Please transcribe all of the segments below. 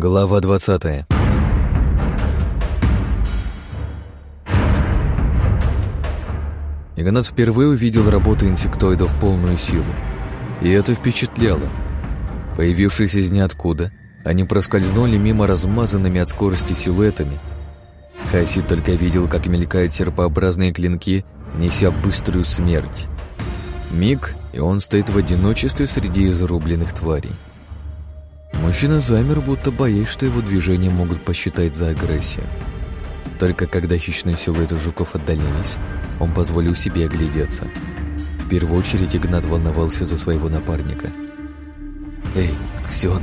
Глава 20 Игнат впервые увидел работу инсектоидов полную силу. И это впечатляло. Появившись из ниоткуда, они проскользнули мимо размазанными от скорости силуэтами. Хасид только видел, как мелькают серпообразные клинки, неся быструю смерть. Миг, и он стоит в одиночестве среди изрубленных тварей. Мужчина замер, будто боясь, что его движения могут посчитать за агрессию. Только когда хищные силуэты жуков отдалились, он позволил себе оглядеться. В первую очередь Игнат волновался за своего напарника. «Эй, Ксен!»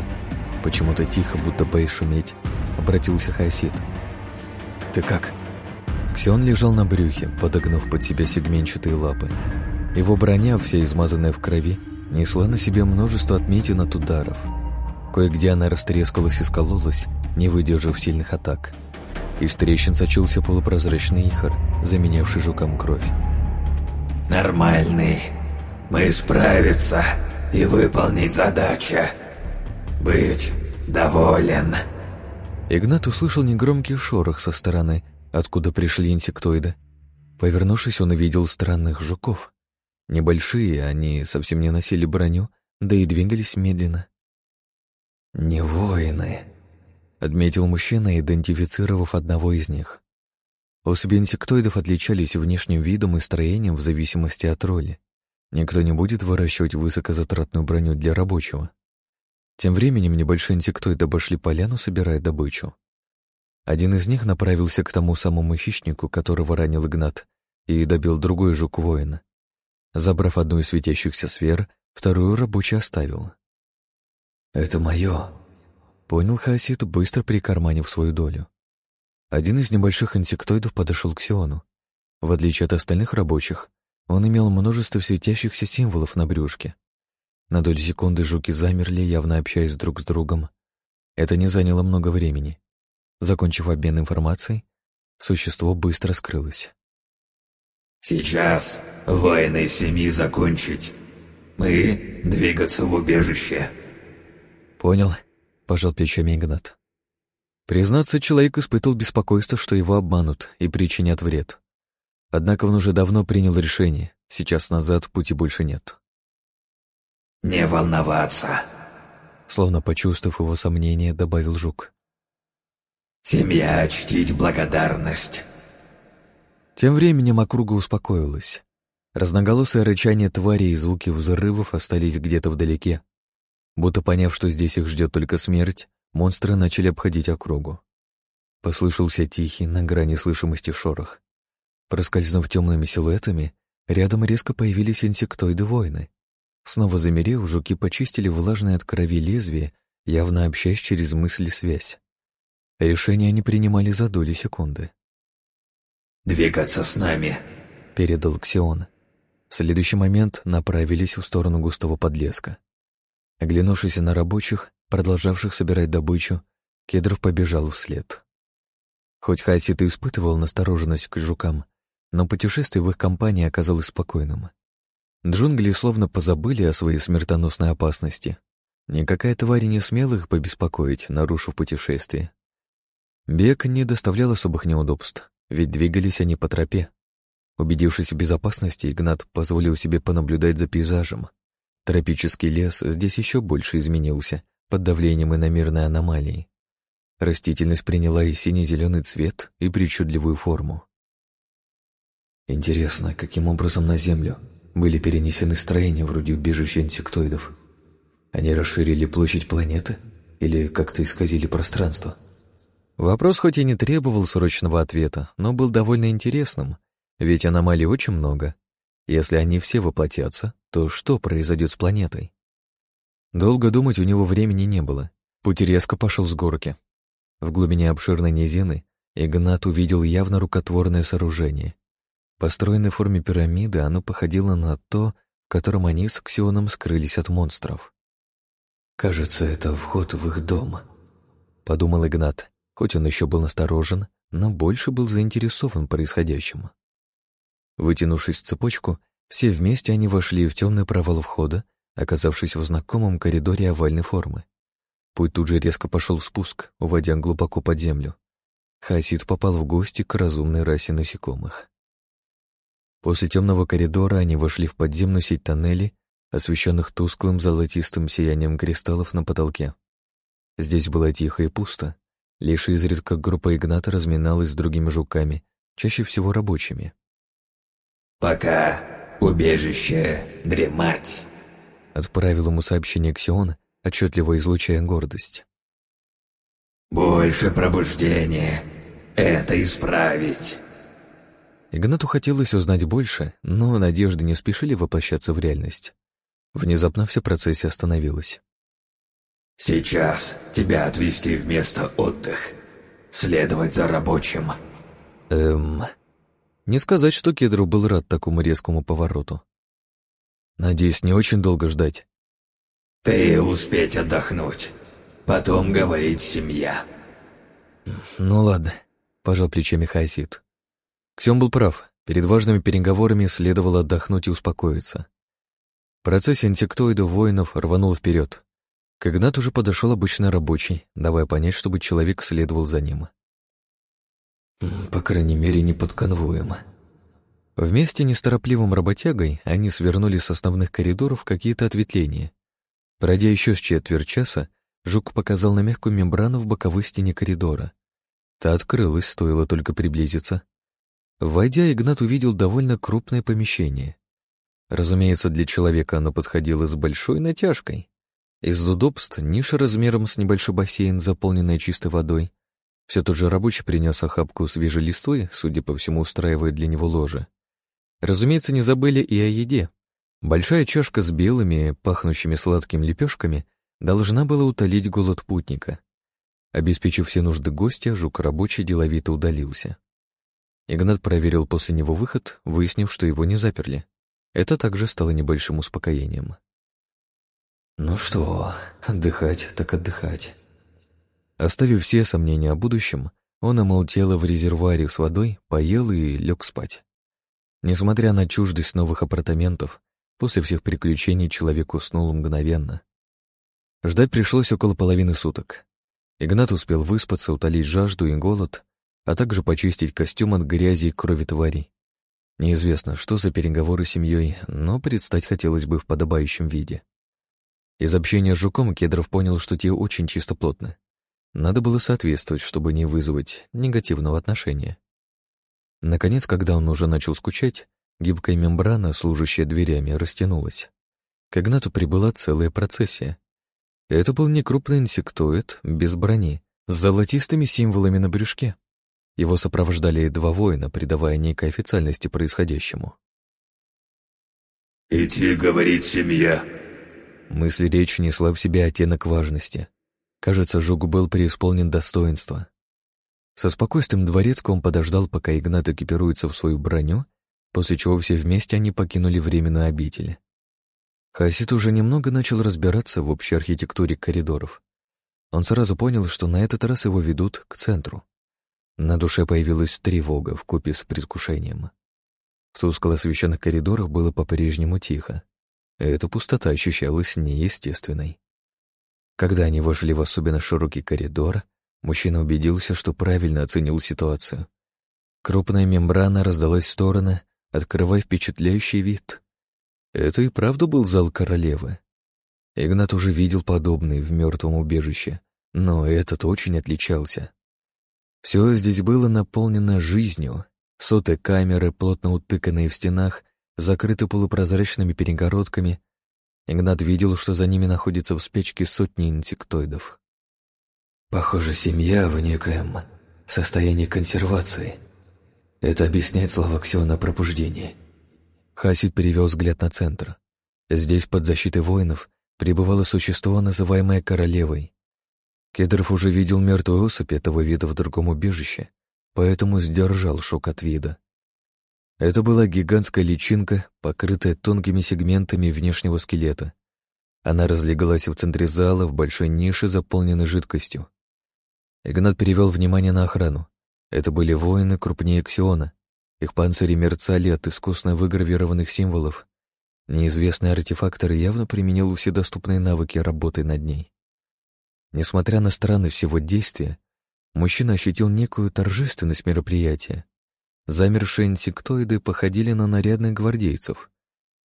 Почему-то тихо, будто боясь шуметь, обратился Хасид. «Ты как?» Ксен лежал на брюхе, подогнув под себя сегменчатые лапы. Его броня, вся измазанная в крови, несла на себе множество отметин от ударов. Кое-где она растрескалась и скололась, не выдержав сильных атак. Из трещин сочился полупрозрачный ихор, заменявший жукам кровь. «Нормальный. Мы справиться и выполнить задачу. Быть доволен». Игнат услышал негромкий шорох со стороны, откуда пришли инсектоиды. Повернувшись, он увидел странных жуков. Небольшие, они совсем не носили броню, да и двигались медленно. «Не воины», — отметил мужчина, идентифицировав одного из них. Особи инсектоидов отличались внешним видом и строением в зависимости от роли. Никто не будет выращивать высокозатратную броню для рабочего. Тем временем небольшие инсектоиды обошли поляну, собирая добычу. Один из них направился к тому самому хищнику, которого ранил Игнат, и добил другой жук воина. Забрав одну из светящихся сфер, вторую рабочий оставил. «Это мое», — понял Хасид, быстро прикарманив свою долю. Один из небольших инсектоидов подошел к Сиону. В отличие от остальных рабочих, он имел множество светящихся символов на брюшке. На долю секунды жуки замерли, явно общаясь друг с другом. Это не заняло много времени. Закончив обмен информацией, существо быстро скрылось. Сейчас воины семьи закончить. Мы двигаться в убежище. Понял, пожал плечами Игнат. Признаться, человек испытывал беспокойство, что его обманут и причинят вред. Однако он уже давно принял решение. Сейчас назад пути больше нет. «Не волноваться», Словно почувствовав его сомнение, добавил Жук. «Семья чтить благодарность». Тем временем округа успокоилась. Разноголосое рычание твари и звуки взрывов остались где-то вдалеке. Будто поняв, что здесь их ждет только смерть, монстры начали обходить округу. Послышался тихий, на грани слышимости шорох. Проскользнув темными силуэтами, рядом резко появились инсектоиды-воины. Снова замерев, жуки почистили влажные от крови лезвие, явно общаясь через мысли связь. Решение они принимали за доли секунды. «Двигаться с нами», — передал Ксион. В следующий момент направились в сторону густого подлеска. Оглянувшись на рабочих, продолжавших собирать добычу, Кедров побежал вслед. Хоть Хасит и испытывал настороженность к жукам, но путешествие в их компании оказалось спокойным. Джунгли словно позабыли о своей смертоносной опасности. Никакая тварь не смела их побеспокоить, нарушив путешествие. Бег не доставлял особых неудобств ведь двигались они по тропе. Убедившись в безопасности, Игнат позволил себе понаблюдать за пейзажем. Тропический лес здесь еще больше изменился под давлением иномерной аномалии. Растительность приняла и сине-зеленый цвет, и причудливую форму. Интересно, каким образом на Землю были перенесены строения вроде убежища инсектоидов? Они расширили площадь планеты или как-то исказили пространство? Вопрос хоть и не требовал срочного ответа, но был довольно интересным, ведь аномалий очень много. Если они все воплотятся, то что произойдет с планетой? Долго думать у него времени не было. Путь резко пошел с горки. В глубине обширной низины Игнат увидел явно рукотворное сооружение. Построенное в форме пирамиды, оно походило на то, в котором они с Ксионом скрылись от монстров. «Кажется, это вход в их дом», — подумал Игнат. Хоть он еще был насторожен, но больше был заинтересован происходящим. Вытянувшись в цепочку, все вместе они вошли в темный провал входа, оказавшись в знакомом коридоре овальной формы. Путь тут же резко пошел в спуск, уводя глубоко под землю. Хасид попал в гости к разумной расе насекомых. После темного коридора они вошли в подземную сеть тоннелей, освещенных тусклым золотистым сиянием кристаллов на потолке. Здесь было тихо и пусто. Лишь изредка группа Игната разминалась с другими жуками, чаще всего рабочими. «Пока убежище дремать», — отправил ему сообщение Ксион, отчетливо излучая гордость. «Больше пробуждения. Это исправить». Игнату хотелось узнать больше, но надежды не спешили воплощаться в реальность. Внезапно все процессе остановилось. «Сейчас тебя отвезти в место отдых. Следовать за рабочим». Эм... Не сказать, что Кедров был рад такому резкому повороту. Надеюсь, не очень долго ждать. Ты успеть отдохнуть. Потом говорить семья. Ну ладно, пожал плечами Хайсид. Ксен был прав. Перед важными переговорами следовало отдохнуть и успокоиться. Процесс инсектоидов воинов рванул вперед. К Игнату уже подошел обычный рабочий, давая понять, чтобы человек следовал за ним. По крайней мере, не под конвоем. Вместе несторопливым работягой они свернули с основных коридоров какие-то ответвления. Пройдя еще с четверть часа, Жук показал на мягкую мембрану в боковой стене коридора. Та открылась, стоило только приблизиться. Войдя, Игнат увидел довольно крупное помещение. Разумеется, для человека оно подходило с большой натяжкой. Из удобств ниша размером с небольшой бассейн, заполненная чистой водой. Все тот же рабочий принес охапку свежей листвы, судя по всему, устраивая для него ложе. Разумеется, не забыли и о еде. Большая чашка с белыми, пахнущими сладким лепешками должна была утолить голод путника. Обеспечив все нужды гостя, жук рабочий деловито удалился. Игнат проверил после него выход, выяснив, что его не заперли. Это также стало небольшим успокоением. «Ну что, отдыхать так отдыхать». Оставив все сомнения о будущем, он омыл тело в резервуаре с водой, поел и лег спать. Несмотря на чуждость новых апартаментов, после всех приключений человек уснул мгновенно. Ждать пришлось около половины суток. Игнат успел выспаться, утолить жажду и голод, а также почистить костюм от грязи и крови тварей. Неизвестно, что за переговоры с семьей, но предстать хотелось бы в подобающем виде. Из общения с жуком Кедров понял, что те очень чистоплотны. Надо было соответствовать, чтобы не вызвать негативного отношения. Наконец, когда он уже начал скучать, гибкая мембрана, служащая дверями, растянулась. К Игнату прибыла целая процессия. Это был не крупный инсектоид, без брони, с золотистыми символами на брюшке. Его сопровождали два воина, придавая некой официальности происходящему. «Идти говорить семья». Мысль речи несла в себе оттенок важности. Кажется, Жук был преисполнен достоинства. Со спокойствием дворецкого он подождал, пока Игнат экипируется в свою броню, после чего все вместе они покинули временную обитель. Хасид уже немного начал разбираться в общей архитектуре коридоров. Он сразу понял, что на этот раз его ведут к центру. На душе появилась тревога в купе с предвкушением. В тускло освещенных коридорах было по-прежнему тихо. Эта пустота ощущалась неестественной. Когда они вошли в особенно широкий коридор, Мужчина убедился, что правильно оценил ситуацию. Крупная мембрана раздалась в стороны, открывая впечатляющий вид. Это и правда был зал королевы. Игнат уже видел подобный в мертвом убежище, но этот очень отличался. Все здесь было наполнено жизнью. Соты камеры, плотно утыканные в стенах, закрыты полупрозрачными перегородками. Игнат видел, что за ними находятся в спечке сотни инсектоидов. Похоже, семья в некоем состоянии консервации. Это объясняет слова Ксиона о пробуждении. Хасид перевел взгляд на центр. Здесь, под защитой воинов, пребывало существо, называемое королевой. Кедров уже видел мертвую особь этого вида в другом убежище, поэтому сдержал шок от вида. Это была гигантская личинка, покрытая тонкими сегментами внешнего скелета. Она разлеглась в центре зала в большой нише, заполненной жидкостью. Игнат перевел внимание на охрану. Это были воины крупнее Ксиона. Их панцири мерцали от искусно выгравированных символов. Неизвестный артефактор явно применил все доступные навыки работы над ней. Несмотря на странность всего действия, мужчина ощутил некую торжественность мероприятия. Замершие инсектоиды походили на нарядных гвардейцев.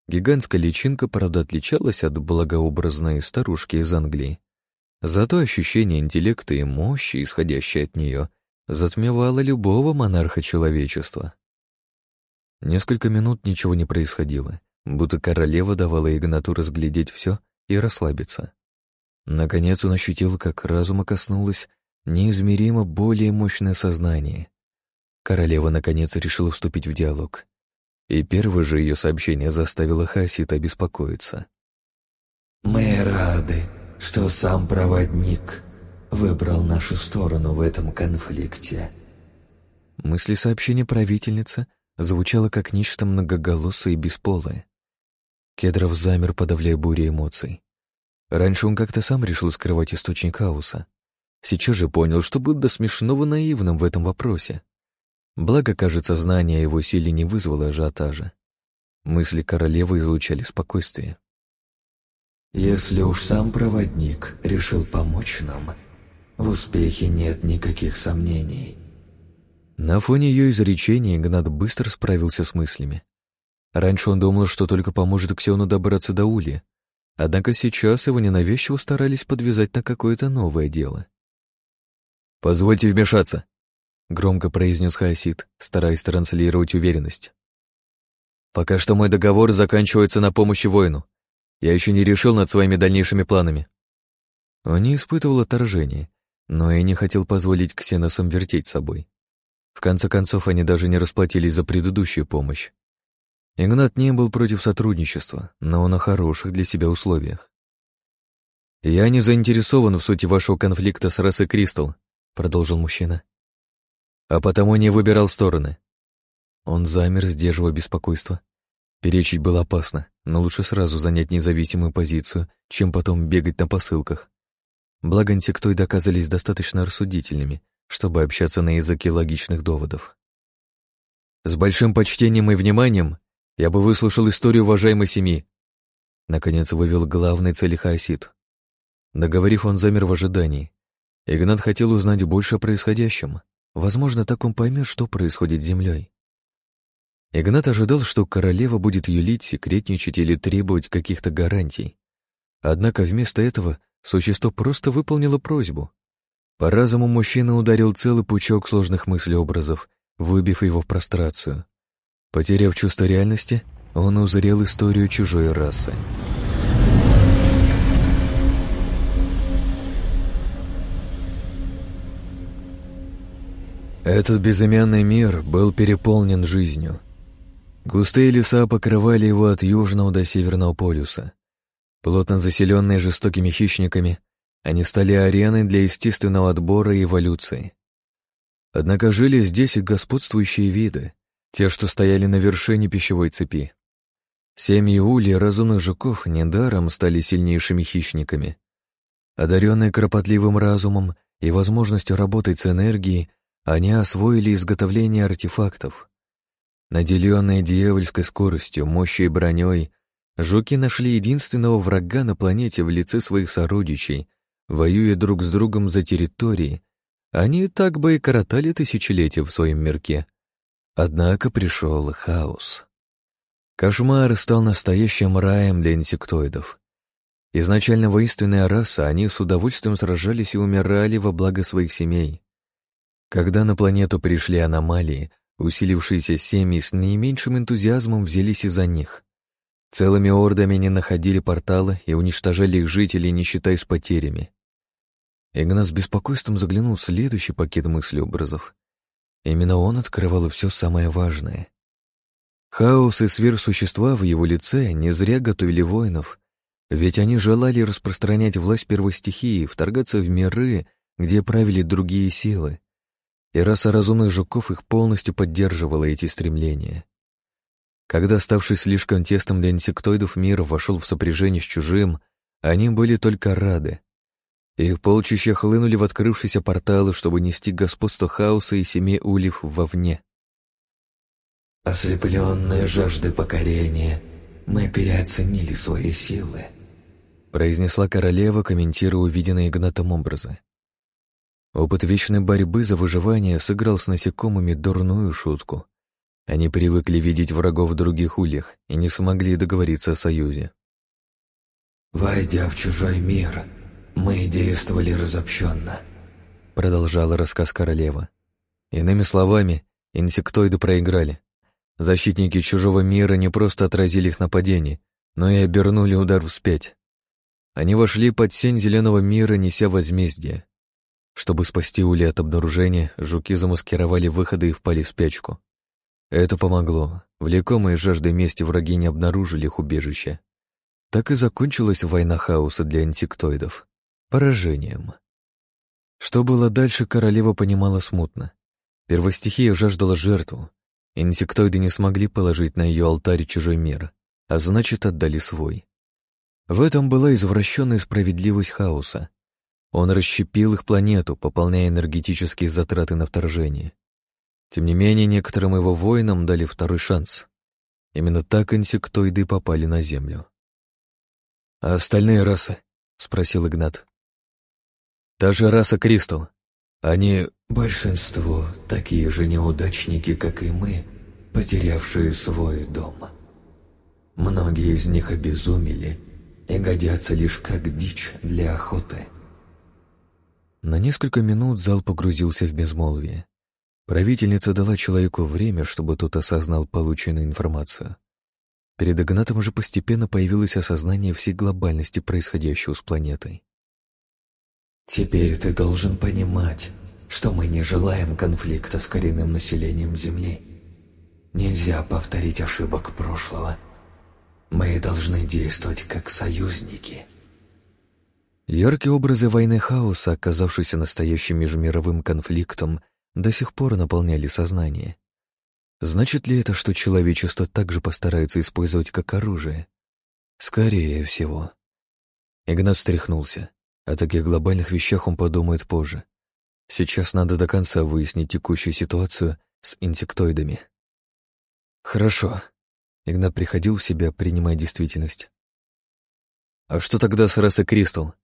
Гигантская личинка, правда, отличалась от благообразной старушки из Англии. Зато ощущение интеллекта и мощи, исходящее от нее, затмевало любого монарха человечества. Несколько минут ничего не происходило, будто королева давала Игнату разглядеть все и расслабиться. Наконец он ощутил, как разума коснулось неизмеримо более мощное сознание. Королева, наконец, решила вступить в диалог. И первое же ее сообщение заставило Хасита обеспокоиться. «Мы рады, что сам проводник выбрал нашу сторону в этом конфликте». Мысли сообщения правительницы звучало как нечто многоголосое и бесполое. Кедров замер, подавляя бурю эмоций. Раньше он как-то сам решил скрывать источник хаоса. Сейчас же понял, что был до смешного наивным в этом вопросе. Благо, кажется, знание о его силе не вызвало ажиотажа. Мысли королевы излучали спокойствие. «Если уж сам проводник решил помочь нам, в успехе нет никаких сомнений». На фоне ее изречения Игнат быстро справился с мыслями. Раньше он думал, что только поможет Ксену добраться до Ули, однако сейчас его ненавязчиво старались подвязать на какое-то новое дело. «Позвольте вмешаться», — громко произнес Хаосид, стараясь транслировать уверенность. «Пока что мой договор заканчивается на помощи воину. Я еще не решил над своими дальнейшими планами». Он не испытывал отторжения, но и не хотел позволить Ксеносам вертеть собой. В конце концов, они даже не расплатились за предыдущую помощь. Игнат не был против сотрудничества, но на хороших для себя условиях. «Я не заинтересован в сути вашего конфликта с расой Кристал», — продолжил мужчина. «А потому не выбирал стороны». Он замер, сдерживая беспокойство. Перечить было опасно, но лучше сразу занять независимую позицию, чем потом бегать на посылках. Благо инсектоиды оказались достаточно рассудительными, чтобы общаться на языке логичных доводов. С большим почтением и вниманием я бы выслушал историю уважаемой семьи. Наконец вывел главный цель Хаосид. Договорив, он замер в ожидании. Игнат хотел узнать больше о происходящем. Возможно, так он поймет, что происходит с землей. Игнат ожидал, что королева будет юлить, секретничать или требовать каких-то гарантий. Однако вместо этого существо просто выполнило просьбу. По разуму мужчина ударил целый пучок сложных мыслеобразов, выбив его в прострацию. Потеряв чувство реальности, он узрел историю чужой расы. Этот безымянный мир был переполнен жизнью. Густые леса покрывали его от южного до северного полюса. Плотно заселенные жестокими хищниками, они стали ареной для естественного отбора и эволюции. Однако жили здесь и господствующие виды, те, что стояли на вершине пищевой цепи. Семьи улей разумных жуков недаром стали сильнейшими хищниками. Одаренные кропотливым разумом и возможностью работать с энергией, они освоили изготовление артефактов. Наделенные дьявольской скоростью, мощью и броней, жуки нашли единственного врага на планете в лице своих сородичей — Воюя друг с другом за территории, они так бы и коротали тысячелетия в своем мирке. Однако пришел хаос. Кошмар стал настоящим раем для инсектоидов. Изначально воинственная раса, они с удовольствием сражались и умирали во благо своих семей. Когда на планету пришли аномалии, усилившиеся семьи с наименьшим энтузиазмом взялись из-за них. Целыми ордами не находили порталы и уничтожали их жителей, не считаясь потерями. Игнат с беспокойством заглянул в следующий пакет мыслеобразов. Именно он открывал все самое важное. Хаос и сверхсущества в его лице не зря готовили воинов, ведь они желали распространять власть первой стихии, вторгаться в миры, где правили другие силы. И раса разумных жуков их полностью поддерживала эти стремления. Когда, ставший слишком тестом для инсектоидов мир вошел в сопряжение с чужим, они были только рады. Их полчища хлынули в открывшиеся порталы, чтобы нести господство хаоса и семей ульев вовне. Ослепленные жажды покорения, мы переоценили свои силы. произнесла королева, комментируя увиденные Игнатом образы. Опыт вечной борьбы за выживание сыграл с насекомыми дурную шутку. Они привыкли видеть врагов в других ульях и не смогли договориться о союзе. «Войдя в чужой мир, мы действовали разобщенно», — продолжала рассказ королева. Иными словами, инсектоиды проиграли. Защитники чужого мира не просто отразили их нападение, но и обернули удар вспять. Они вошли под сень зеленого мира, неся возмездие. Чтобы спасти Ули от обнаружения, жуки замаскировали выходы и впали в спячку. Это помогло. Влекомые жаждой мести враги не обнаружили их убежище. Так и закончилась война хаоса для инсектоидов. Поражением. Что было дальше, королева понимала смутно. Первостихия жаждала жертву. Инсектоиды не смогли положить на ее алтарь чужой мир, а значит, отдали свой. В этом была извращенная справедливость хаоса. Он расщепил их планету, пополняя энергетические затраты на вторжение. Тем не менее, некоторым его воинам дали второй шанс. Именно так инсектоиды попали на Землю. «А остальные расы?» — спросил Игнат. «Та же раса Кристалл. Они...» «Большинство такие же неудачники, как и мы, потерявшие свой дом. Многие из них обезумели и годятся лишь как дичь для охоты». На несколько минут зал погрузился в безмолвие. Правительница дала человеку время, чтобы тот осознал полученную информацию. Перед Игнатом же постепенно появилось осознание всей глобальности происходящего с планетой. «Теперь ты должен понимать, что мы не желаем конфликта с коренным населением Земли. Нельзя повторить ошибок прошлого. Мы должны действовать как союзники». Яркие образы войны хаоса, оказавшиеся настоящим межмировым конфликтом, до сих пор наполняли сознание. Значит ли это, что человечество также постарается использовать как оружие? Скорее всего. Игнат встряхнулся. О таких глобальных вещах он подумает позже. Сейчас надо до конца выяснить текущую ситуацию с инсектоидами. Хорошо. Игнат приходил в себя, принимая действительность. А что тогда с расой Кристалл?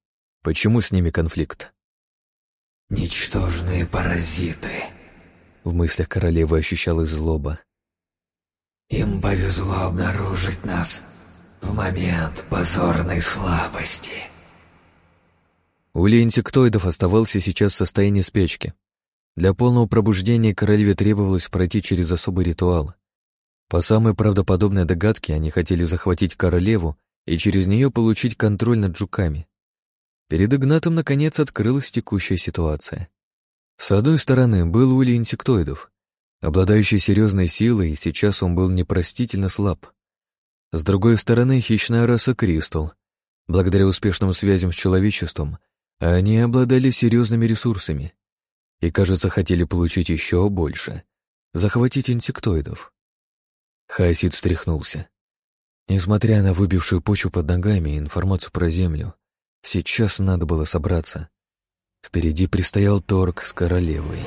Почему с ними конфликт? «Ничтожные паразиты», в мыслях королевы ощущалась злоба. «Им повезло обнаружить нас в момент позорной слабости». Улей инсектоидов оставался сейчас в состоянии спячки. Для полного пробуждения королеве требовалось пройти через особый ритуал. По самой правдоподобной догадке, они хотели захватить королеву и через нее получить контроль над жуками. Перед Игнатом, наконец, открылась текущая ситуация. С одной стороны, был улей инсектоидов, обладающий серьезной силой, и сейчас он был непростительно слаб. С другой стороны, хищная раса Кристалл. Благодаря успешным связям с человечеством, они обладали серьезными ресурсами и, кажется, хотели получить еще больше — захватить инсектоидов. Хайсид встряхнулся. Несмотря на выбившую почву под ногами и информацию про Землю, Сейчас надо было собраться. Впереди предстоял торг с королевой.